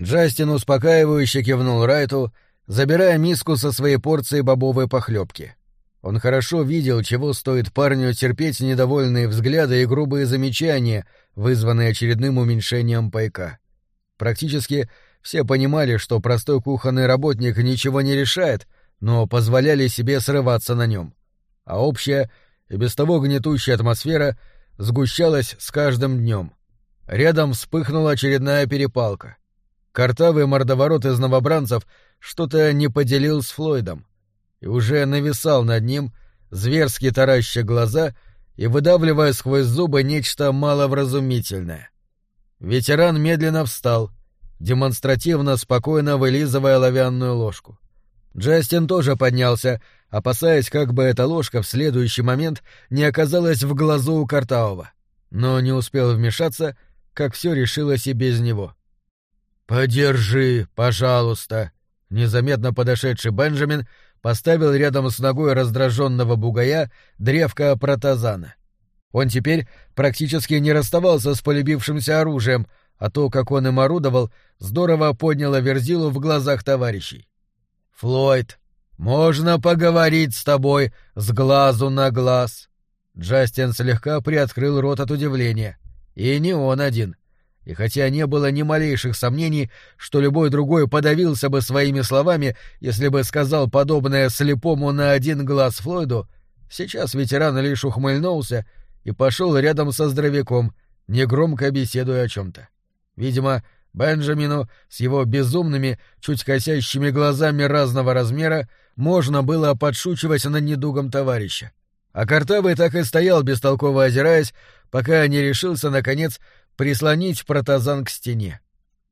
Джастин успокаивающе кивнул Райту, забирая миску со своей порцией бобовой похлебки. Он хорошо видел, чего стоит парню терпеть недовольные взгляды и грубые замечания, вызванные очередным уменьшением пайка. Практически все понимали, что простой кухонный работник ничего не решает, но позволяли себе срываться на нем. А общая и без того гнетущая атмосфера сгущалась с каждым днем. Рядом вспыхнула очередная перепалка. Картавый мордоворот из новобранцев что-то не поделил с Флойдом и уже нависал над ним, зверски тараща глаза и выдавливая сквозь зубы нечто маловразумительное. Ветеран медленно встал, демонстративно спокойно вылизывая оловянную ложку. Джастин тоже поднялся, опасаясь, как бы эта ложка в следующий момент не оказалась в глазу у Картаова, но не успел вмешаться, как все решилось и без него. «Подержи, пожалуйста!» Незаметно подошедший Бенджамин поставил рядом с ногой раздраженного бугая древко протазана. Он теперь практически не расставался с полюбившимся оружием, а то, как он им орудовал, здорово подняло верзилу в глазах товарищей. «Флойд, можно поговорить с тобой с глазу на глаз?» Джастин слегка приоткрыл рот от удивления. И не он один. И хотя не было ни малейших сомнений, что любой другой подавился бы своими словами, если бы сказал подобное слепому на один глаз Флойду, сейчас ветеран лишь ухмыльнулся и пошел рядом со здоровяком, негромко беседуя о чем-то. Видимо, Бенджамину с его безумными, чуть косящими глазами разного размера можно было подшучивать над недугом товарища. А Картавый так и стоял, бестолково озираясь, пока не решился, наконец, прислонить протазан к стене.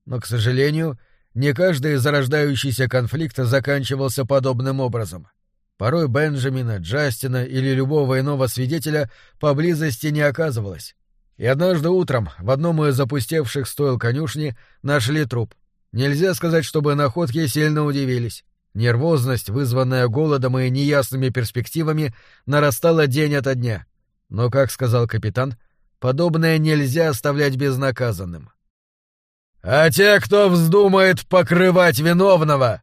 Но, к сожалению, не каждый зарождающийся конфликт заканчивался подобным образом. Порой Бенджамина, Джастина или любого иного свидетеля поблизости не оказывалось. И однажды утром в одном из запустевших стойл конюшни нашли труп. Нельзя сказать, чтобы находки сильно удивились. Нервозность, вызванная голодом и неясными перспективами, нарастала день ото дня. Но, как сказал капитан, Подобное нельзя оставлять безнаказанным. А те, кто вздумает покрывать виновного,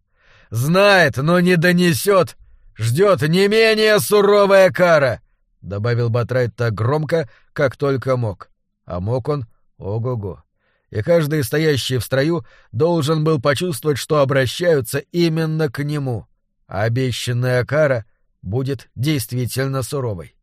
знает, но не донесет, ждет не менее суровая кара, — добавил Батрайт так громко, как только мог. А мог он ого-го. И каждый стоящий в строю должен был почувствовать, что обращаются именно к нему, а обещанная кара будет действительно суровой.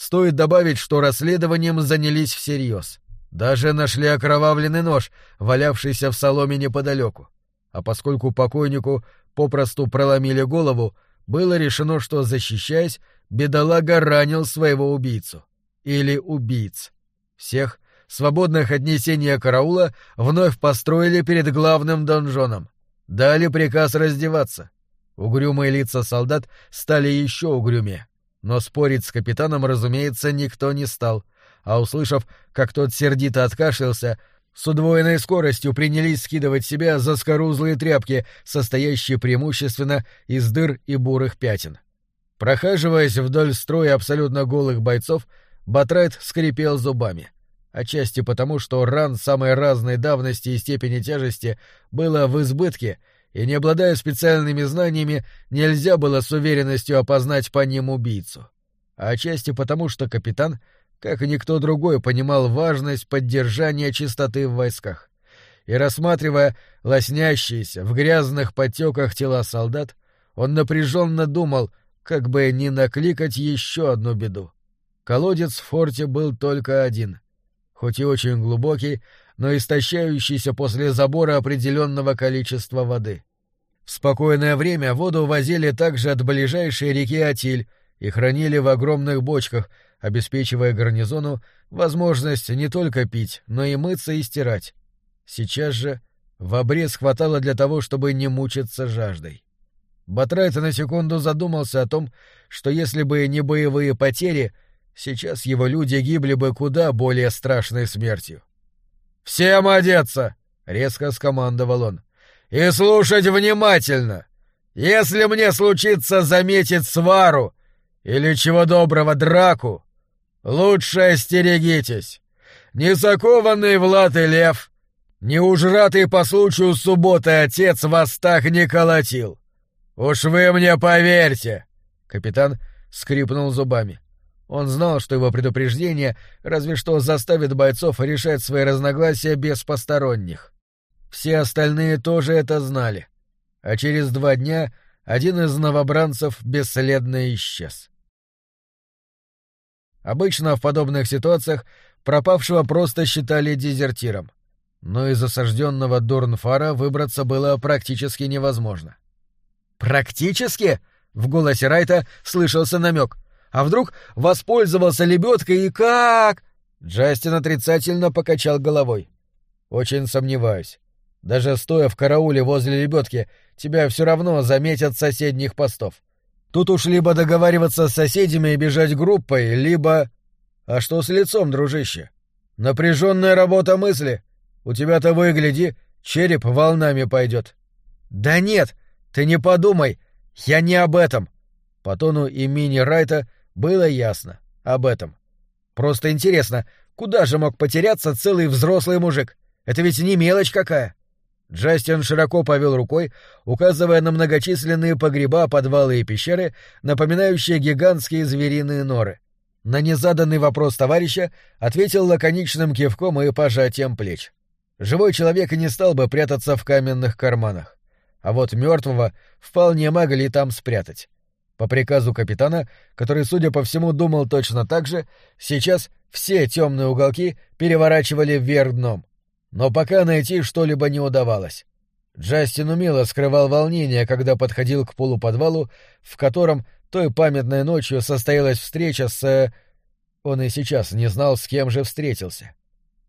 Стоит добавить, что расследованием занялись всерьез. Даже нашли окровавленный нож, валявшийся в соломе неподалеку. А поскольку покойнику попросту проломили голову, было решено, что, защищаясь, бедолага ранил своего убийцу. Или убийц. Всех, свободных от несения караула, вновь построили перед главным донжоном. Дали приказ раздеваться. Угрюмые лица солдат стали еще угрюмее. Но спорить с капитаном, разумеется, никто не стал, а услышав, как тот сердито откашлялся, с удвоенной скоростью принялись скидывать себя заскорузлые тряпки, состоящие преимущественно из дыр и бурых пятен. Прохаживаясь вдоль строя абсолютно голых бойцов, Батрайт скрипел зубами. Отчасти потому, что ран самой разной давности и степени тяжести было в избытке — и, не обладая специальными знаниями, нельзя было с уверенностью опознать по ним убийцу. А отчасти потому, что капитан, как и никто другой, понимал важность поддержания чистоты в войсках. И, рассматривая лоснящиеся в грязных подтеках тела солдат, он напряженно думал, как бы не накликать еще одну беду. Колодец в форте был только один, хоть и очень глубокий, но истощающийся после забора определенного количества воды. В спокойное время воду возили также от ближайшей реки Атиль и хранили в огромных бочках, обеспечивая гарнизону возможность не только пить, но и мыться и стирать. Сейчас же в обрез хватало для того, чтобы не мучиться жаждой. Батрайт на секунду задумался о том, что если бы не боевые потери, сейчас его люди гибли бы куда более страшной смертью. «Всем одеться!» — резко скомандовал он. «И слушать внимательно! Если мне случится заметить свару или чего доброго драку, лучше остерегитесь. Незакованный Влад и Лев Не уж ратый по случаю субботы отец вас так не колотил. Уж вы мне поверьте!» Капитан скрипнул зубами. Он знал, что его предупреждение разве что заставит бойцов решать свои разногласия без посторонних. Все остальные тоже это знали. А через два дня один из новобранцев бесследно исчез. Обычно в подобных ситуациях пропавшего просто считали дезертиром. Но из осажденного Дурнфара выбраться было практически невозможно. «Практически?» — в голосе Райта слышался намек. «А вдруг воспользовался лебедкой и как?» Джастин отрицательно покачал головой. «Очень сомневаюсь. Даже стоя в карауле возле лебедки, тебя все равно заметят соседних постов. Тут уж либо договариваться с соседями и бежать группой, либо... А что с лицом, дружище? Напряженная работа мысли. У тебя того и гляди, череп волнами пойдет. Да нет, ты не подумай, я не об этом. По тону имени Райта было ясно. Об этом. Просто интересно, куда же мог потеряться целый взрослый мужик? Это ведь не мелочь какая. Джастин широко повел рукой, указывая на многочисленные погреба, подвалы и пещеры, напоминающие гигантские звериные норы. На незаданный вопрос товарища ответил лаконичным кивком и пожатием плеч. Живой человек не стал бы прятаться в каменных карманах, а вот мертвого вполне могли там спрятать. По приказу капитана, который, судя по всему, думал точно так же, сейчас все темные уголки переворачивали вверх дном. Но пока найти что-либо не удавалось. Джастин умело скрывал волнение, когда подходил к полуподвалу, в котором той памятной ночью состоялась встреча с... Он и сейчас не знал, с кем же встретился.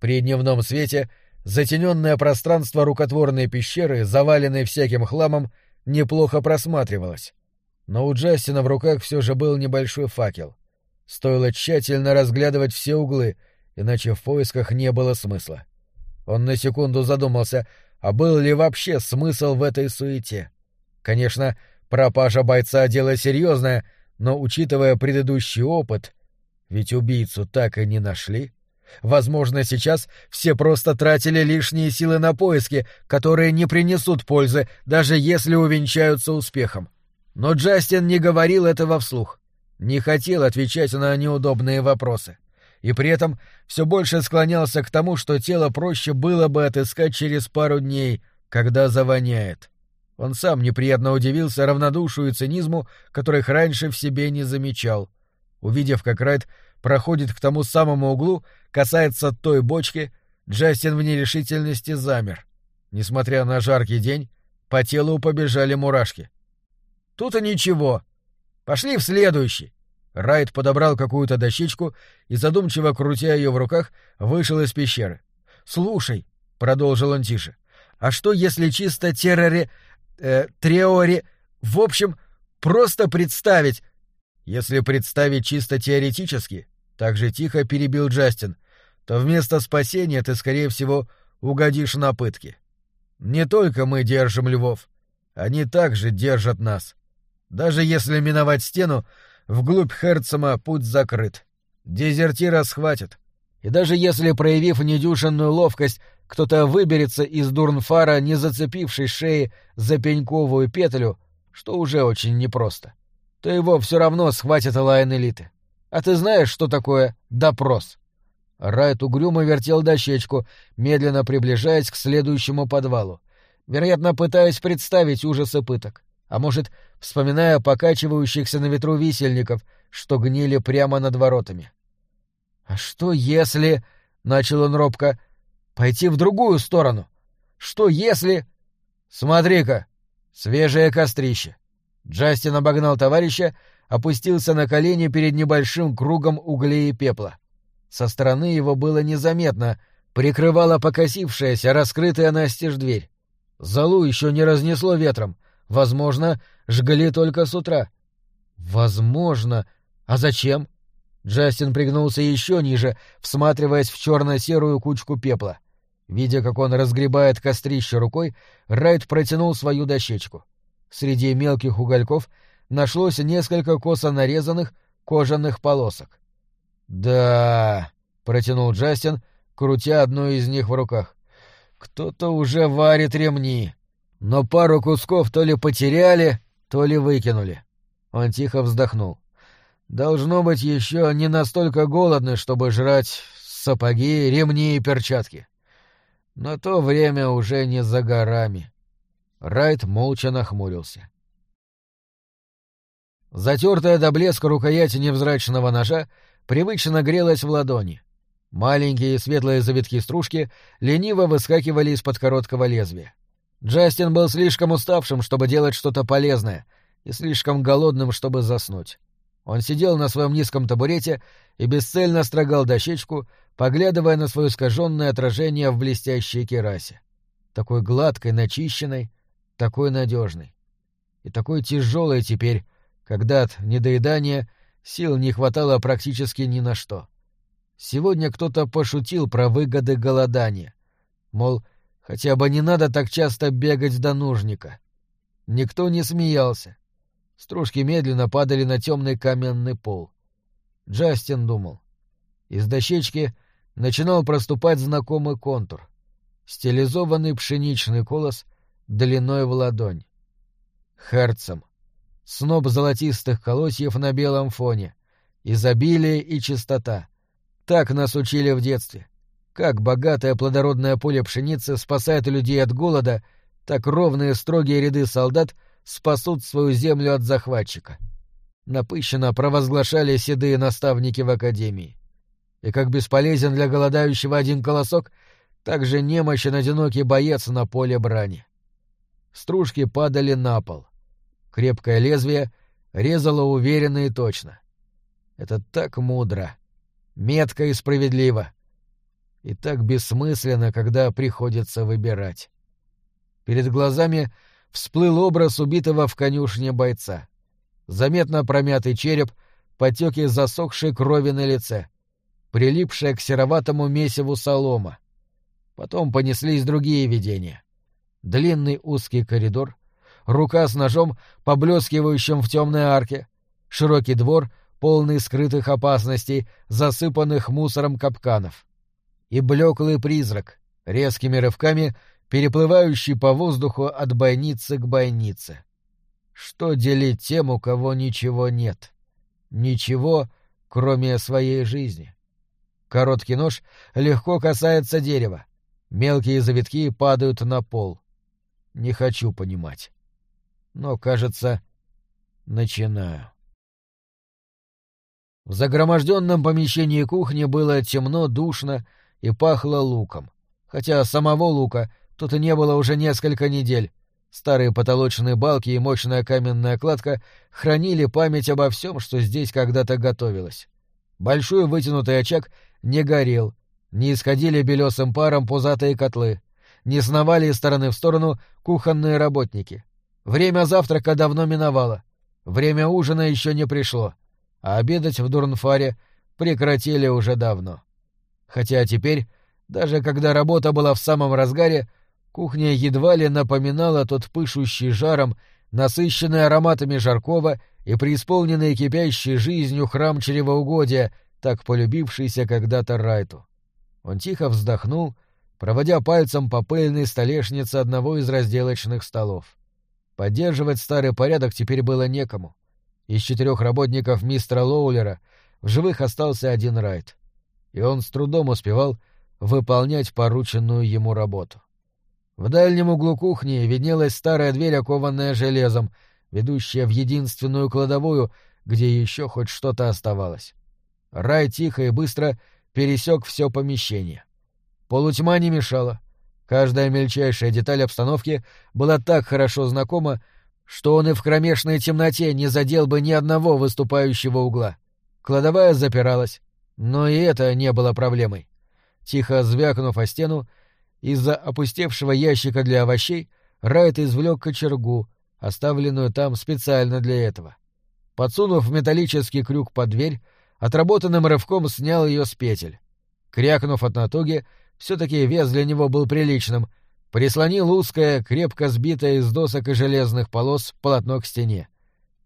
При дневном свете затененное пространство рукотворной пещеры, заваленной всяким хламом, неплохо просматривалось. Но у Джастина в руках все же был небольшой факел. Стоило тщательно разглядывать все углы, иначе в поисках не было смысла. Он на секунду задумался, а был ли вообще смысл в этой суете. Конечно, пропажа бойца — дело серьезное, но, учитывая предыдущий опыт, ведь убийцу так и не нашли, возможно, сейчас все просто тратили лишние силы на поиски, которые не принесут пользы, даже если увенчаются успехом. Но Джастин не говорил этого вслух, не хотел отвечать на неудобные вопросы и при этом все больше склонялся к тому, что тело проще было бы отыскать через пару дней, когда завоняет. Он сам неприятно удивился равнодушию и цинизму, которых раньше в себе не замечал. Увидев, как Райт проходит к тому самому углу, касается той бочки, Джастин в нерешительности замер. Несмотря на жаркий день, по телу побежали мурашки. «Тут и ничего. Пошли в следующий. Райт подобрал какую-то дощечку и, задумчиво крутя ее в руках, вышел из пещеры. «Слушай», — продолжил он тише, — «а что если чисто терроре... Э, треоре... В общем, просто представить...» «Если представить чисто теоретически», — так же тихо перебил Джастин, «то вместо спасения ты, скорее всего, угодишь на пытки. Не только мы держим львов, они также держат нас. Даже если миновать стену, Вглубь Херцема путь закрыт. Дезертира схватят. И даже если, проявив недюшенную ловкость, кто-то выберется из Дурнфара, не зацепившись шеи за пеньковую петлю, что уже очень непросто, то его все равно схватит лайн элиты. А ты знаешь, что такое допрос? Райт угрюмо вертел дощечку, медленно приближаясь к следующему подвалу, вероятно, пытаясь представить ужасы пыток а может, вспоминая покачивающихся на ветру висельников, что гнили прямо над воротами. «А что если...» — начал он робко. «Пойти в другую сторону? Что если...» «Смотри-ка! Свежее кострище!» Джастин обогнал товарища, опустился на колени перед небольшим кругом углей и пепла. Со стороны его было незаметно, прикрывала покосившаяся, раскрытая настежь дверь. Залу еще не разнесло ветром, Возможно, жгли только с утра. Возможно. А зачем? Джастин пригнулся еще ниже, всматриваясь в черно-серую кучку пепла. Видя, как он разгребает кострище рукой, Райт протянул свою дощечку. Среди мелких угольков нашлось несколько косо нарезанных кожаных полосок. «Да...» — протянул Джастин, крутя одну из них в руках. Кто-то уже варит ремни, но пару кусков то ли потеряли, то ли выкинули. Он тихо вздохнул. Должно быть еще не настолько голодны, чтобы жрать сапоги, ремни и перчатки. Но то время уже не за горами. Райт молча нахмурился. Затертая до блеска рукоять невзрачного ножа привычно грелась в ладони. Маленькие светлые завитки стружки лениво выскакивали из-под короткого лезвия. Джастин был слишком уставшим, чтобы делать что-то полезное, и слишком голодным, чтобы заснуть. Он сидел на своем низком табурете и бесцельно строгал дощечку, поглядывая на свое искаженное отражение в блестящей керасе. Такой гладкой, начищенной, такой надежной. И такой тяжелой теперь, когда от недоедания сил не хватало практически ни на что. Сегодня кто-то пошутил про выгоды голодания. Мол, хотя бы не надо так часто бегать до нужника. Никто не смеялся. Стружки медленно падали на темный каменный пол. Джастин думал. Из дощечки начинал проступать знакомый контур. Стилизованный пшеничный колос длиной в ладонь. Херцем сноп золотистых колосьев на белом фоне, изобилие и чистота. Так нас учили в детстве. Как богатое плодородное поле пшеницы спасает людей от голода, так ровные строгие ряды солдат спасут свою землю от захватчика. Напыщенно провозглашали седые наставники в академии. И как бесполезен для голодающего один колосок, так же немощен одинокий боец на поле брани. Стружки падали на пол. Крепкое лезвие резало уверенно и точно. Это так мудро, метко и справедливо. И так бессмысленно, когда приходится выбирать. Перед глазами всплыл образ убитого в конюшне бойца. Заметно промятый череп, потеки засохшей крови на лице, прилипшая к сероватому месиву солома. Потом понеслись другие видения. Длинный узкий коридор, рука с ножом, поблескивающим в темной арке, широкий двор, полный скрытых опасностей, засыпанных мусором капканов. И блеклый призрак, резкими рывками, переплывающий по воздуху от бойницы к бойнице. Что делить тем, у кого ничего нет? Ничего, кроме своей жизни. Короткий нож легко касается дерева. Мелкие завитки падают на пол. Не хочу понимать но, кажется, начинаю. В загроможденном помещении кухни было темно, душно и пахло луком. Хотя самого лука тут и не было уже несколько недель. Старые потолочные балки и мощная каменная кладка хранили память обо всем, что здесь когда-то готовилось. Большой вытянутый очаг не горел, не исходили белесым паром пузатые котлы, не сновали из стороны в сторону кухонные работники. Время завтрака давно миновало. Время ужина еще не пришло. А обедать в Дурнфаре прекратили уже давно. Хотя теперь, даже когда работа была в самом разгаре, кухня едва ли напоминала тот пышущий жаром, насыщенный ароматами жаркого и преисполненный кипящей жизнью храм чревоугодия, так полюбившийся когда-то Райту. Он тихо вздохнул, проводя пальцем по пыльной столешнице одного из разделочных столов. Поддерживать старый порядок теперь было некому. Из четырех работников мистера Лоулера в живых остался один Райт, и он с трудом успевал выполнять порученную ему работу. В дальнем углу кухни виднелась старая дверь, окованная железом, ведущая в единственную кладовую, где еще хоть что-то оставалось. Рай тихо и быстро пересек все помещение. Полутьма не мешала — Каждая мельчайшая деталь обстановки была так хорошо знакома, что он и в кромешной темноте не задел бы ни одного выступающего угла. Кладовая запиралась, но и это не было проблемой. Тихо звякнув о стену, из-за опустевшего ящика для овощей Райт извлек кочергу, оставленную там специально для этого. Подсунув металлический крюк под дверь, отработанным рывком снял ее с петель. Крякнув от натуги, все-таки вес для него был приличным, прислонил узкое, крепко сбитое из досок и железных полос полотно к стене.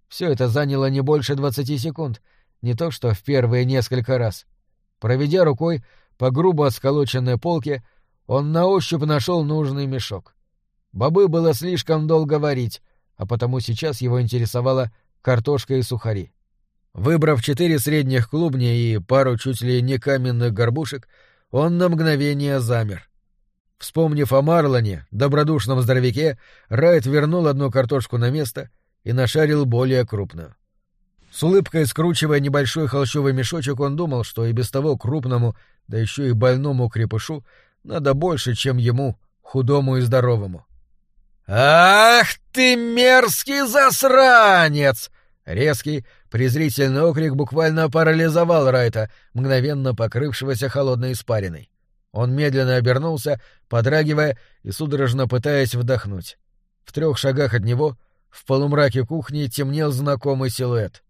Все это заняло не больше двадцати секунд, не то что в первые несколько раз. Проведя рукой по грубо сколоченной полке, он на ощупь нашел нужный мешок. Бобы было слишком долго варить, а потому сейчас его интересовала картошка и сухари. Выбрав четыре средних клубня и пару чуть ли не каменных горбушек, он на мгновение замер. Вспомнив о Марлоне, добродушном здоровяке, Райт вернул одну картошку на место и нашарил более крупную. С улыбкой скручивая небольшой холщовый мешочек, он думал, что и без того крупному, да еще и больному крепышу, надо больше, чем ему, худому и здоровому. «Ах ты мерзкий засранец!» Резкий, презрительный окрик буквально парализовал Райта, мгновенно покрывшегося холодной испариной. Он медленно обернулся, подрагивая и судорожно пытаясь вдохнуть. В трех шагах от него, в полумраке кухни, темнел знакомый силуэт.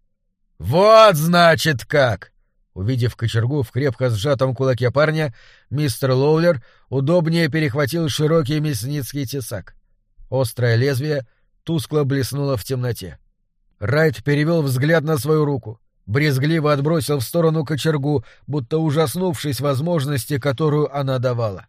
«Вот, значит, как!» Увидев кочергу в крепко сжатом кулаке парня, мистер Лоулер удобнее перехватил широкий мясницкий тесак. Острое лезвие тускло блеснуло в темноте. Райт перевел взгляд на свою руку, брезгливо отбросил в сторону кочергу, будто ужаснувшись возможности, которую она давала.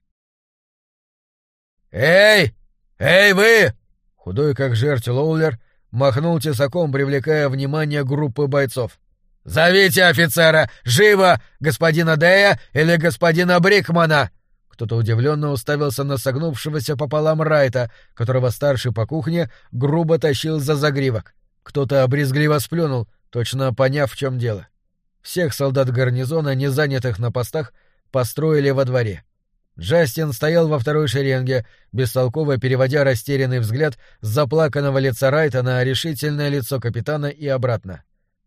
«Эй! Эй, вы!» Худой как жерть Лоулер махнул тесаком, привлекая внимание группы бойцов. «Зовите офицера! Живо! Господина Дея или господина Брикмана!» Кто-то удивленно уставился на согнувшегося пополам Райта, которого старший по кухне грубо тащил за загривок. Кто-то обрезгливо сплюнул, точно поняв, в чем дело. Всех солдат гарнизона, не занятых на постах, построили во дворе. Джастин стоял во второй шеренге, бестолково переводя растерянный взгляд с заплаканного лица Райта на решительное лицо капитана и обратно.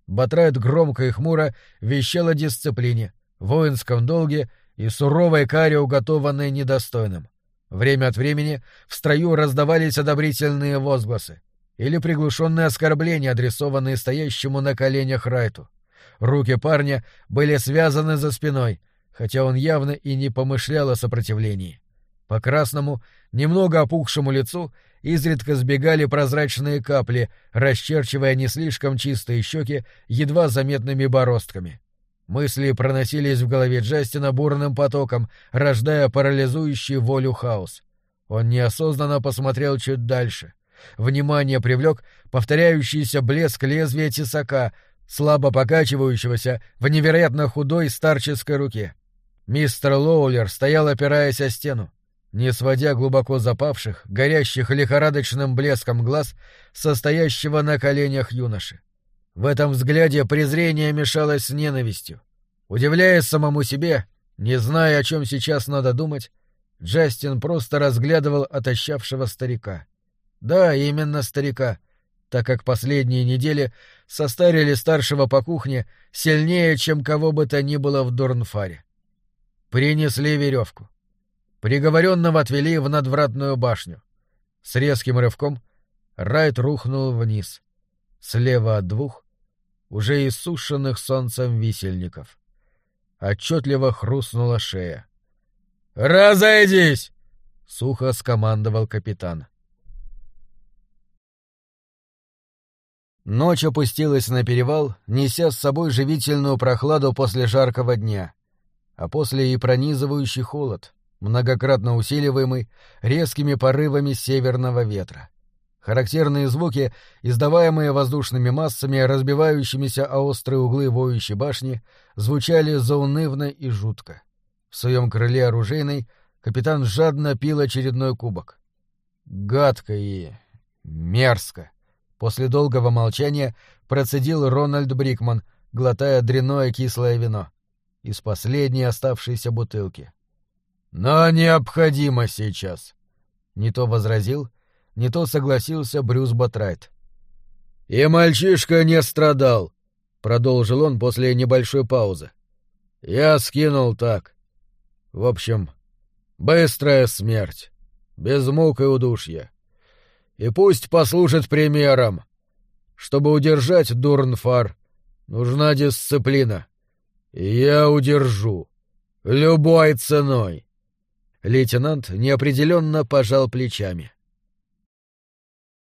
Батрайт громко и хмуро вещал о дисциплине, воинском долге и суровой каре, уготованной недостойным. Время от времени в строю раздавались одобрительные возгласы или приглушенные оскорбления, адресованные стоящему на коленях Райту. Руки парня были связаны за спиной, хотя он явно и не помышлял о сопротивлении. По красному, немного опухшему лицу изредка сбегали прозрачные капли, расчерчивая не слишком чистые щеки едва заметными бороздками. Мысли проносились в голове Джастина бурным потоком, рождая парализующий волю хаос. Он неосознанно посмотрел чуть дальше. Внимание привлек повторяющийся блеск лезвия тесака, слабо покачивающегося в невероятно худой старческой руке. Мистер Лоулер стоял, опираясь о стену не сводя глубоко запавших, горящих лихорадочным блеском глаз, состоящего на коленях юноши. В этом взгляде презрение мешалось с ненавистью. Удивляясь самому себе, не зная, о чем сейчас надо думать, Джастин просто разглядывал отощавшего старика. Да, именно старика, так как последние недели состарили старшего по кухне сильнее, чем кого бы то ни было в Дорнфаре. Принесли веревку. Приговоренного отвели в надвратную башню. С резким рывком Райт рухнул вниз, слева от двух, уже иссушенных солнцем висельников. Отчетливо хрустнула шея. «Разойдись!» — сухо скомандовал капитан. Ночь опустилась на перевал, неся с собой живительную прохладу после жаркого дня, а после и пронизывающий холод — многократно усиливаемый резкими порывами северного ветра. Характерные звуки, издаваемые воздушными массами, разбивающимися о острые углы воющей башни, звучали заунывно и жутко. В своем крыле оружейной капитан жадно пил очередной кубок. Гадко и мерзко. После долгого молчания процедил Рональд Брикман, глотая дрянное кислое вино. Из последней оставшейся бутылки. Но необходимо сейчас. Не то возразил, не то согласился Брюс Батрайт. И мальчишка не страдал, продолжил он после небольшой паузы. Я скинул так. В общем, быстрая смерть, без мук и удушья. И пусть послужит примером. Чтобы удержать Дурнфар, нужна дисциплина. Я удержу. Любой ценой. Лейтенант неопределенно пожал плечами.